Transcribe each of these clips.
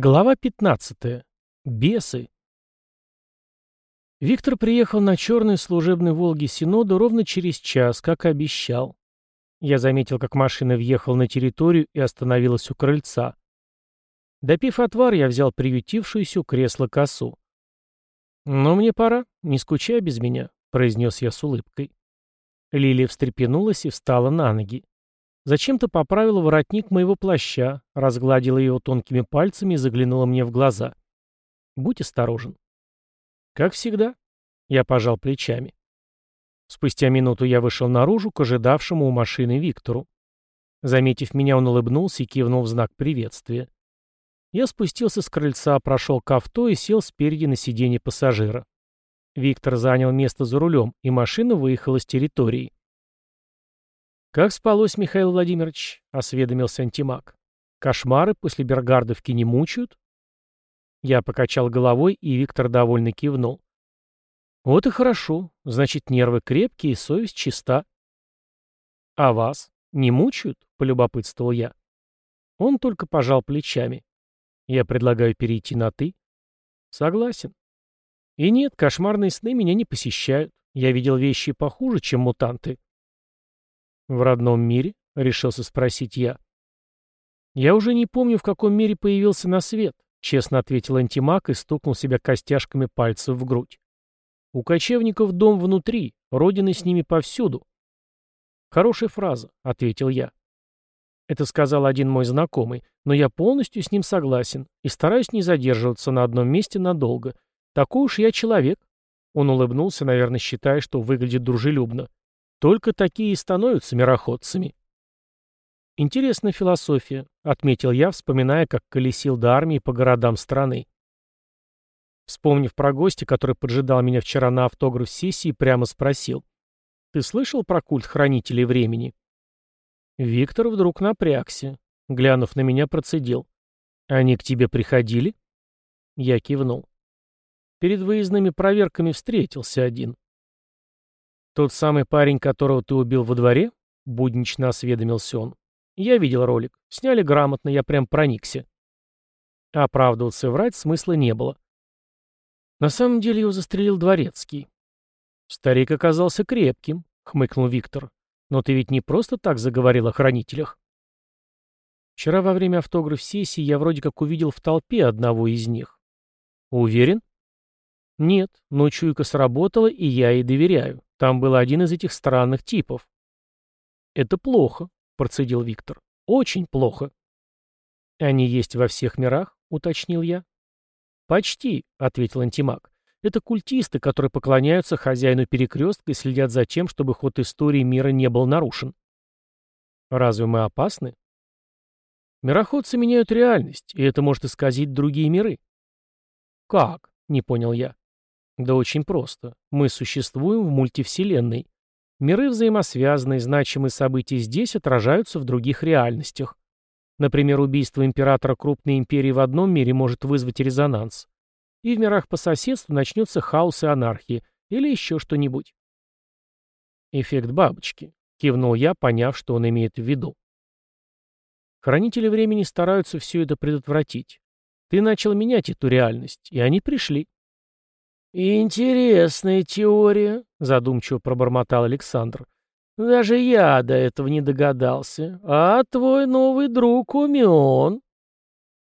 Глава 15. Бесы. Виктор приехал на черной служебной «Волге» Синода ровно через час, как и обещал. Я заметил, как машина въехала на территорию и остановилась у крыльца. Допив отвар, я взял приютившуюся у кресла косу. «Но мне пора, не скучай без меня», — произнес я с улыбкой. Лилия встрепенулась и встала на ноги. Зачем-то поправила воротник моего плаща, разгладила его тонкими пальцами и заглянула мне в глаза. «Будь осторожен». «Как всегда». Я пожал плечами. Спустя минуту я вышел наружу к ожидавшему у машины Виктору. Заметив меня, он улыбнулся и кивнул в знак приветствия. Я спустился с крыльца, прошел к авто и сел спереди на сиденье пассажира. Виктор занял место за рулем, и машина выехала с территории. «Как спалось, Михаил Владимирович?» — осведомился антимаг. «Кошмары после Бергардовки не мучают?» Я покачал головой, и Виктор довольно кивнул. «Вот и хорошо. Значит, нервы крепкие и совесть чиста». «А вас не мучают?» — полюбопытствовал я. Он только пожал плечами. «Я предлагаю перейти на «ты». «Согласен». «И нет, кошмарные сны меня не посещают. Я видел вещи похуже, чем мутанты». «В родном мире?» — решился спросить я. «Я уже не помню, в каком мире появился на свет», — честно ответил антимаг и стукнул себя костяшками пальцев в грудь. «У кочевников дом внутри, родины с ними повсюду». «Хорошая фраза», — ответил я. Это сказал один мой знакомый, но я полностью с ним согласен и стараюсь не задерживаться на одном месте надолго. Такой уж я человек. Он улыбнулся, наверное, считая, что выглядит дружелюбно. Только такие и становятся мироходцами. Интересная философия, отметил я, вспоминая, как колесил до армии по городам страны. Вспомнив про гостя, который поджидал меня вчера на автограф-сессии, прямо спросил. «Ты слышал про культ хранителей времени?» Виктор вдруг напрягся. Глянув на меня, процедил. «Они к тебе приходили?» Я кивнул. Перед выездными проверками встретился один. «Тот самый парень, которого ты убил во дворе?» — буднично осведомился он. «Я видел ролик. Сняли грамотно, я прям проникся». Оправдываться и врать смысла не было. На самом деле его застрелил дворецкий. «Старик оказался крепким», — хмыкнул Виктор. «Но ты ведь не просто так заговорил о хранителях». Вчера во время автограф-сессии я вроде как увидел в толпе одного из них. Уверен? Нет, но чуйка сработала, и я ей доверяю. Там был один из этих странных типов. «Это плохо», — процедил Виктор. «Очень плохо». «Они есть во всех мирах?» — уточнил я. «Почти», — ответил антимаг. «Это культисты, которые поклоняются хозяину перекрестка и следят за тем, чтобы ход истории мира не был нарушен». «Разве мы опасны?» «Мироходцы меняют реальность, и это может исказить другие миры». «Как?» — не понял я. Да очень просто. Мы существуем в мультивселенной. Миры взаимосвязаны, значимые события здесь отражаются в других реальностях. Например, убийство императора крупной империи в одном мире может вызвать резонанс. И в мирах по соседству начнется хаос и анархия, или еще что-нибудь. Эффект бабочки. Кивнул я, поняв, что он имеет в виду. Хранители времени стараются все это предотвратить. Ты начал менять эту реальность, и они пришли. «Интересная теория», — задумчиво пробормотал Александр. «Даже я до этого не догадался. А твой новый друг умен».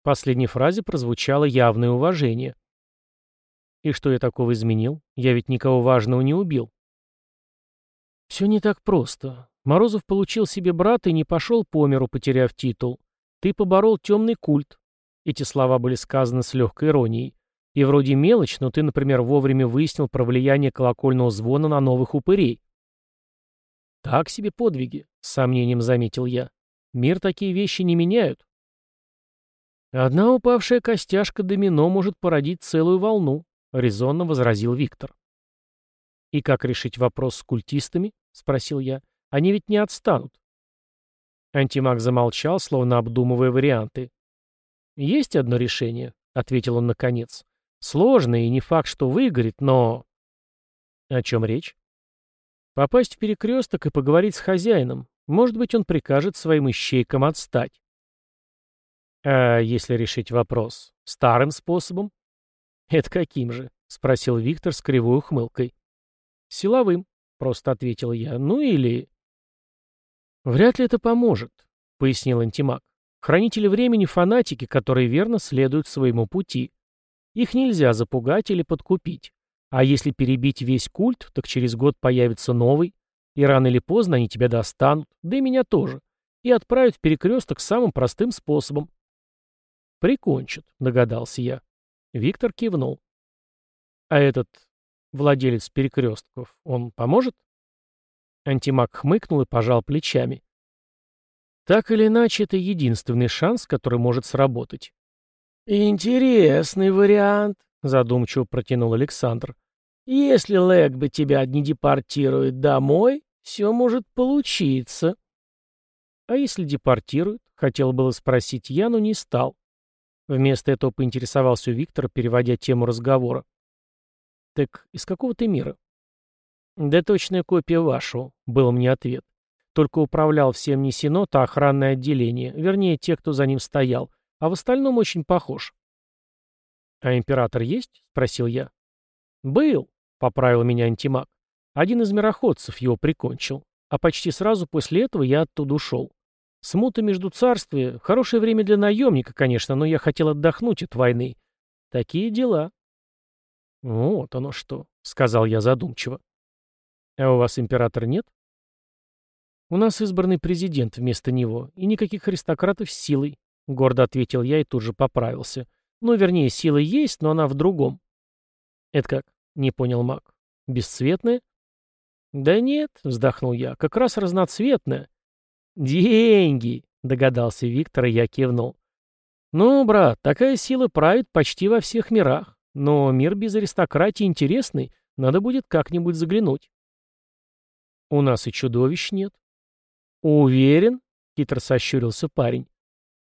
В последней фразе прозвучало явное уважение. «И что я такого изменил? Я ведь никого важного не убил». «Все не так просто. Морозов получил себе брата и не пошел по миру, потеряв титул. Ты поборол темный культ». Эти слова были сказаны с легкой иронией. И вроде мелочь, но ты, например, вовремя выяснил про влияние колокольного звона на новых упырей. Так себе подвиги, с сомнением заметил я. Мир такие вещи не меняют. Одна упавшая костяшка домино может породить целую волну, резонно возразил Виктор. И как решить вопрос с культистами? спросил я. Они ведь не отстанут. Антимаг замолчал, словно обдумывая варианты. «Есть одно решение», — ответил он наконец. Сложно и не факт, что выгорит, но... О чем речь? Попасть в перекресток и поговорить с хозяином. Может быть, он прикажет своим ищейкам отстать. А если решить вопрос старым способом? Это каким же? Спросил Виктор с кривой ухмылкой. Силовым, просто ответил я. Ну или... Вряд ли это поможет, пояснил антимаг. Хранители времени — фанатики, которые верно следуют своему пути. Их нельзя запугать или подкупить. А если перебить весь культ, так через год появится новый, и рано или поздно они тебя достанут, да и меня тоже, и отправят в перекресток самым простым способом. «Прикончат», — догадался я. Виктор кивнул. «А этот владелец перекрестков, он поможет?» Антимаг хмыкнул и пожал плечами. Так или иначе, это единственный шанс, который может сработать. «Интересный вариант», — задумчиво протянул Александр. «Если Лэгби тебя не депортирует домой, все может получиться». «А если депортируют?» — хотел было спросить я, но не стал. Вместо этого поинтересовался у Виктора, переводя тему разговора. «Так из какого ты мира?» «Да точная копия вашего», — был мне ответ. Только управлял всем не Синод, а охранное отделение, вернее, те, кто за ним стоял, а в остальном очень похож. «А император есть?» — спросил я. «Был», — поправил меня антимаг. «Один из мироходцев его прикончил, а почти сразу после этого я оттуда ушел. Смута между царствия — хорошее время для наемника, конечно, но я хотел отдохнуть от войны. Такие дела». «Вот оно что», — сказал я задумчиво. «А у вас императора нет?» «У нас избранный президент вместо него, и никаких аристократов с силой», — гордо ответил я и тут же поправился. «Ну, вернее, сила есть, но она в другом». «Это как?» — не понял маг. «Бесцветная?» «Да нет», — вздохнул я, — «как раз разноцветная». «Деньги!» — догадался Виктор, и я кивнул. «Ну, брат, такая сила правит почти во всех мирах, но мир без аристократии интересный, надо будет как-нибудь заглянуть». «У нас и чудовищ нет», «Уверен?» — хитро сощурился парень.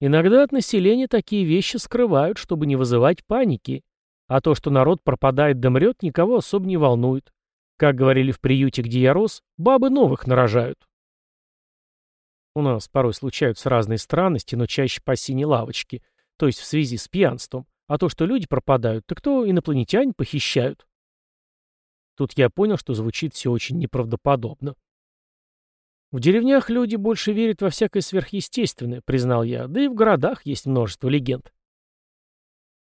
«Иногда от населения такие вещи скрывают, чтобы не вызывать паники. А то, что народ пропадает да мрет, никого особо не волнует. Как говорили в приюте, где я рос, бабы новых нарожают». У нас порой случаются разные странности, но чаще по синей лавочке, то есть в связи с пьянством. А то, что люди пропадают, то инопланетяне похищают. Тут я понял, что звучит все очень неправдоподобно. В деревнях люди больше верят во всякое сверхъестественное, признал я, да и в городах есть множество легенд.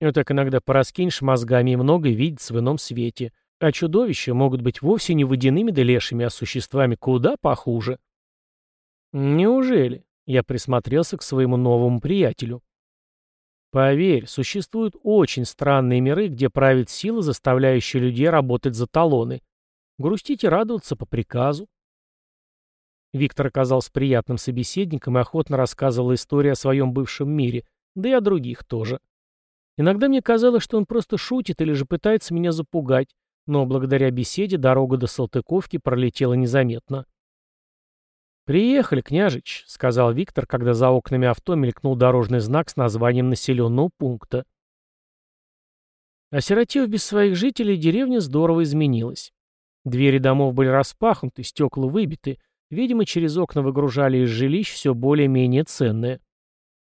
И вот так иногда пораскинешь мозгами и многое видится в ином свете, а чудовища могут быть вовсе не водяными да лешими, а существами куда похуже. Неужели? Я присмотрелся к своему новому приятелю. Поверь, существуют очень странные миры, где правит сила, заставляющая людей работать за талоны. Грустить и радоваться по приказу. Виктор оказался приятным собеседником и охотно рассказывал истории о своем бывшем мире, да и о других тоже. Иногда мне казалось, что он просто шутит или же пытается меня запугать, но благодаря беседе дорога до Салтыковки пролетела незаметно. «Приехали, княжич», — сказал Виктор, когда за окнами авто мелькнул дорожный знак с названием населенного пункта. Осиротев без своих жителей, деревня здорово изменилась. Двери домов были распахнуты, стекла выбиты — Видимо, через окна выгружали из жилищ все более-менее ценное.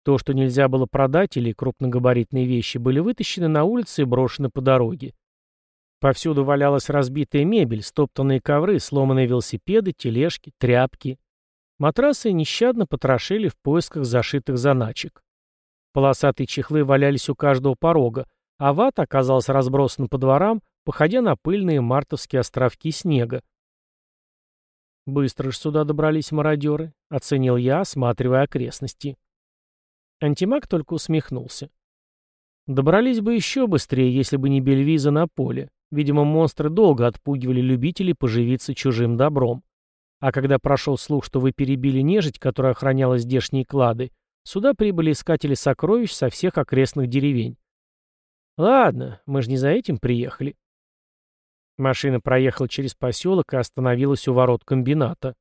То, что нельзя было продать или крупногабаритные вещи, были вытащены на улице и брошены по дороге. Повсюду валялась разбитая мебель, стоптанные ковры, сломанные велосипеды, тележки, тряпки. Матрасы нещадно потрошили в поисках зашитых заначек. Полосатые чехлы валялись у каждого порога, а вата оказалась разбросана по дворам, походя на пыльные мартовские островки снега. «Быстро ж сюда добрались мародеры», — оценил я, осматривая окрестности. Антимаг только усмехнулся. Добрались бы еще быстрее, если бы не Бельвиза на поле. Видимо, монстры долго отпугивали любителей поживиться чужим добром. А когда прошел слух, что вы перебили нежить, которая охраняла здешние клады, сюда прибыли искатели сокровищ со всех окрестных деревень. Ладно, мы же не за этим приехали. Машина проехала через поселок и остановилась у ворот комбината.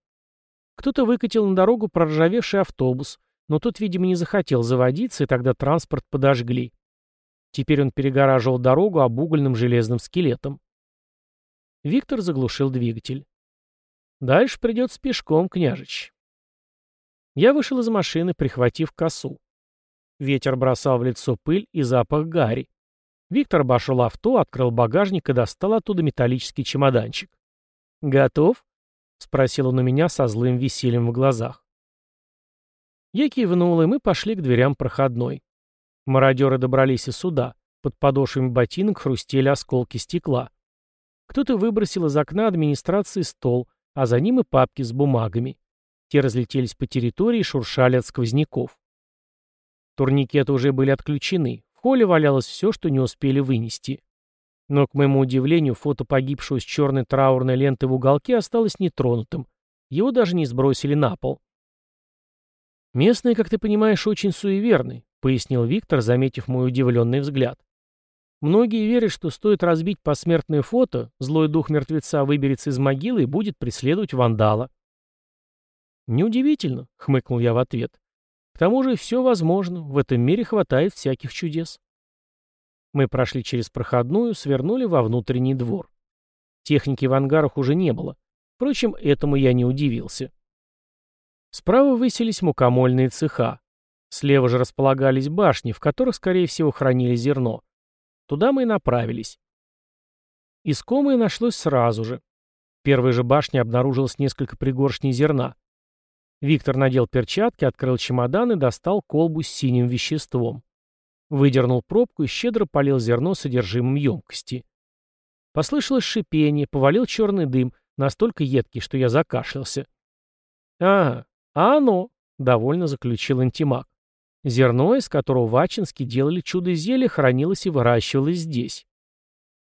Кто-то выкатил на дорогу проржавевший автобус, но тот, видимо, не захотел заводиться, и тогда транспорт подожгли. Теперь он перегораживал дорогу обугольным железным скелетом. Виктор заглушил двигатель. «Дальше придется пешком, княжич». Я вышел из машины, прихватив косу. Ветер бросал в лицо пыль и запах гари. Виктор обошел авто, открыл багажник и достал оттуда металлический чемоданчик. «Готов?» — спросил он у меня со злым весельем в глазах. Я кивнул, и мы пошли к дверям проходной. Мародеры добрались и сюда. Под подошвами ботинок хрустели осколки стекла. Кто-то выбросил из окна администрации стол, а за ним и папки с бумагами. Те разлетелись по территории и шуршали от сквозняков. Турникеты уже были отключены. Холле валялось все, что не успели вынести. Но, к моему удивлению, фото погибшего с черной траурной лентой в уголке осталось нетронутым. Его даже не сбросили на пол. «Местные, как ты понимаешь, очень суеверны», — пояснил Виктор, заметив мой удивленный взгляд. «Многие верят, что стоит разбить посмертное фото, злой дух мертвеца выберется из могилы и будет преследовать вандала». «Неудивительно», — хмыкнул я в ответ. «К тому же все возможно, в этом мире хватает всяких чудес». Мы прошли через проходную, свернули во внутренний двор. Техники в ангарах уже не было. Впрочем, этому я не удивился. Справа высились мукомольные цеха. Слева же располагались башни, в которых, скорее всего, хранили зерно. Туда мы и направились. Искомое нашлось сразу же. В первой же башне обнаружилось несколько пригоршней зерна. Виктор надел перчатки, открыл чемодан и достал колбу с синим веществом. Выдернул пробку и щедро полил зерно содержимым емкости. Послышалось шипение, повалил черный дым, настолько едкий, что я закашлялся. «Ага, а оно», — довольно заключил антимаг. Зерно, из которого в Ачинске делали чудо-зелье, хранилось и выращивалось здесь.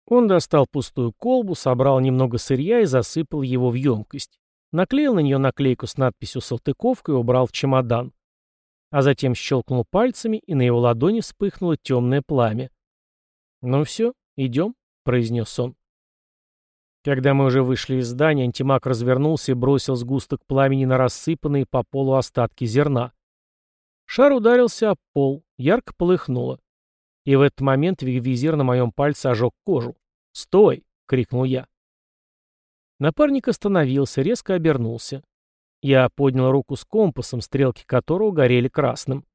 Он достал пустую колбу, собрал немного сырья и засыпал его в емкость. Наклеил на нее наклейку с надписью «Салтыковка» и убрал в чемодан а затем щелкнул пальцами, и на его ладони вспыхнуло темное пламя. «Ну все, идем», — произнес он. Когда мы уже вышли из здания, антимаг развернулся и бросил сгусток пламени на рассыпанные по полу остатки зерна. Шар ударился об пол, ярко полыхнуло. И в этот момент визир на моем пальце ожег кожу. «Стой!» — крикнул я. Напарник остановился, резко обернулся. Я поднял руку с компасом, стрелки которого горели красным.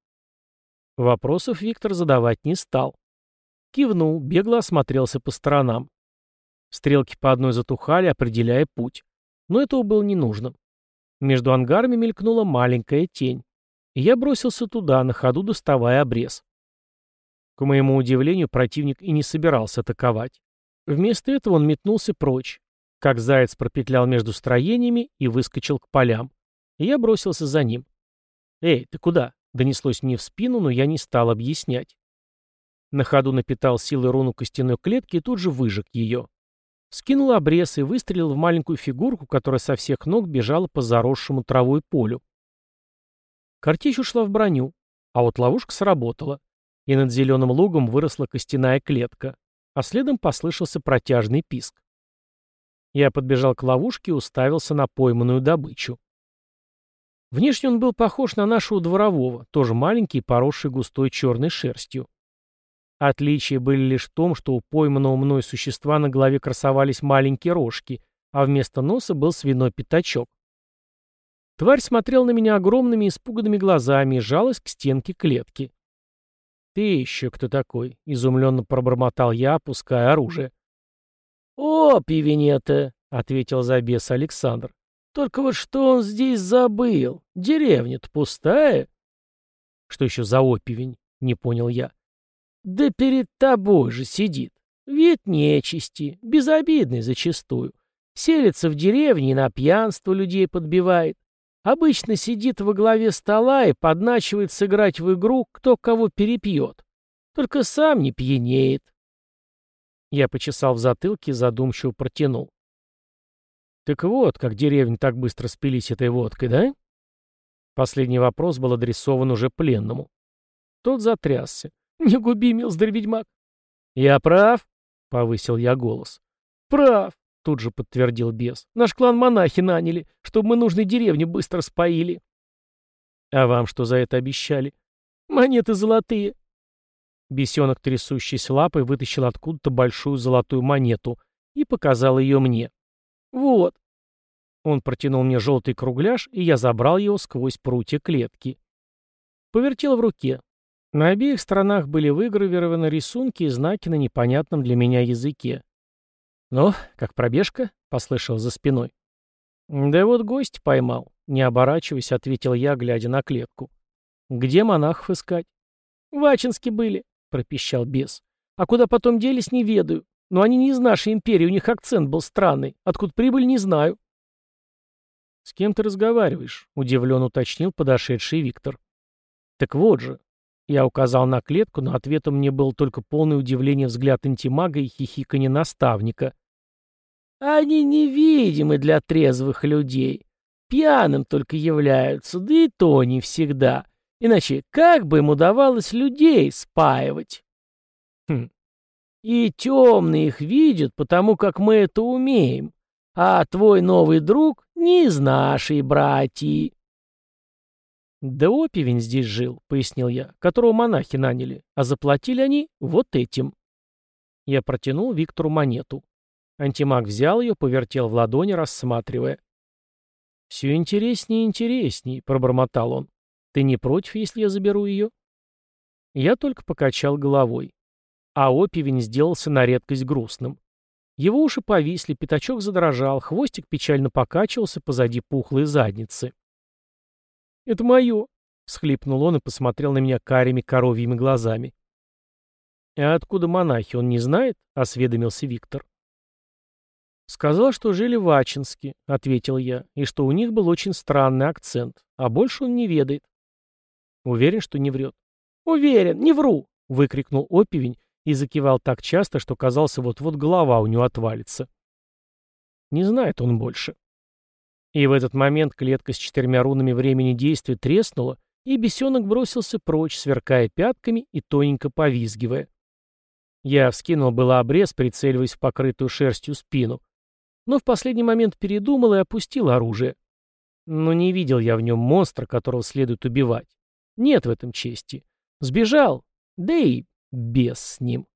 Вопросов Виктор задавать не стал. Кивнул, бегло осмотрелся по сторонам. Стрелки по одной затухали, определяя путь. Но этого было не нужно. Между ангарами мелькнула маленькая тень. Я бросился туда, на ходу доставая обрез. К моему удивлению, противник и не собирался атаковать. Вместо этого он метнулся прочь, как заяц пропетлял между строениями и выскочил к полям. Я бросился за ним. «Эй, ты куда?» — донеслось мне в спину, но я не стал объяснять. На ходу напитал силой руну костяной клетки и тут же выжег ее. Скинул обрез и выстрелил в маленькую фигурку, которая со всех ног бежала по заросшему травой полю. Картечь ушла в броню, а вот ловушка сработала, и над зеленым лугом выросла костяная клетка, а следом послышался протяжный писк. Я подбежал к ловушке и уставился на пойманную добычу. Внешне он был похож на нашего дворового, тоже маленький поросший густой черной шерстью. Отличия были лишь в том, что у пойманного мной существа на голове красовались маленькие рожки, а вместо носа был свиной пятачок. Тварь смотрел на меня огромными испуганными глазами и жалась к стенке клетки. «Ты еще кто такой?» — изумленно пробормотал я, опуская оружие. «О, пивенета!» — ответил за бес Александр. «Только вот что он здесь забыл? Деревня-то пустая?» «Что еще за опивень?» — не понял я. «Да перед тобой же сидит. Вид нечисти, безобидный зачастую. Селится в деревне и на пьянство людей подбивает. Обычно сидит во главе стола и подначивает сыграть в игру, кто кого перепьет. Только сам не пьянеет. Я почесал в затылке и задумчиво протянул. «Так вот, как деревни так быстро спились этой водкой, да?» Последний вопрос был адресован уже пленному. Тот затрясся. «Не губи, милздарь ведьмак!» «Я прав?» — повысил я голос. «Прав!» — тут же подтвердил бес. «Наш клан монахи наняли, чтобы мы нужной деревню быстро споили». «А вам что за это обещали?» «Монеты золотые. Бесенок, трясущейся лапой, вытащил откуда-то большую золотую монету и показал ее мне. «Вот». Он протянул мне желтый кругляш, и я забрал его сквозь прутья клетки. Повертел в руке. На обеих сторонах были выгравированы рисунки и знаки на непонятном для меня языке. «Ну, как пробежка?» — послышал за спиной. «Да вот гость поймал», — не оборачиваясь, ответил я, глядя на клетку. «Где монахов искать?» «В Ачинске были», — пропищал бес. «А куда потом делись, не ведаю. Но они не из нашей империи, у них акцент был странный. Откуда прибыль, не знаю». «С кем ты разговариваешь?» — удивленно уточнил подошедший Виктор. «Так вот же». Я указал на клетку, но ответом мне было только полное удивление взгляд антимага и хихиканье наставника. «Они невидимы для трезвых людей. Пьяным только являются, да и то не всегда. Иначе как бы им удавалось людей спаивать?» «Хм. И темные их видят, потому как мы это умеем. А твой новый друг не из нашей братьи. «Да опивень здесь жил», — пояснил я, — «которого монахи наняли, а заплатили они вот этим». Я протянул Виктору монету. Антимаг взял ее, повертел в ладони, рассматривая. «Все интереснее и интереснее», — пробормотал он. «Ты не против, если я заберу ее?» Я только покачал головой. А опивень сделался на редкость грустным. Его уши повисли, пятачок задрожал, хвостик печально покачивался позади пухлой задницы. «Это мое!» — всхлипнул он и посмотрел на меня карими коровьими глазами. «А откуда монахи, он не знает?» — осведомился Виктор. «Сказал, что жили в Ачинске», — ответил я, — «и что у них был очень странный акцент, а больше он не ведает». «Уверен, что не врет?» «Уверен, не вру!» — выкрикнул Опивень и закивал так часто, что казался вот-вот голова у него отвалится. Не знает он больше. И в этот момент клетка с четырьмя рунами времени действия треснула, и бесенок бросился прочь, сверкая пятками и тоненько повизгивая. Я вскинул было обрез, прицеливаясь в покрытую шерстью спину, но в последний момент передумал и опустил оружие. Но не видел я в нем монстра, которого следует убивать. Нет в этом чести. Сбежал, да и без с ним.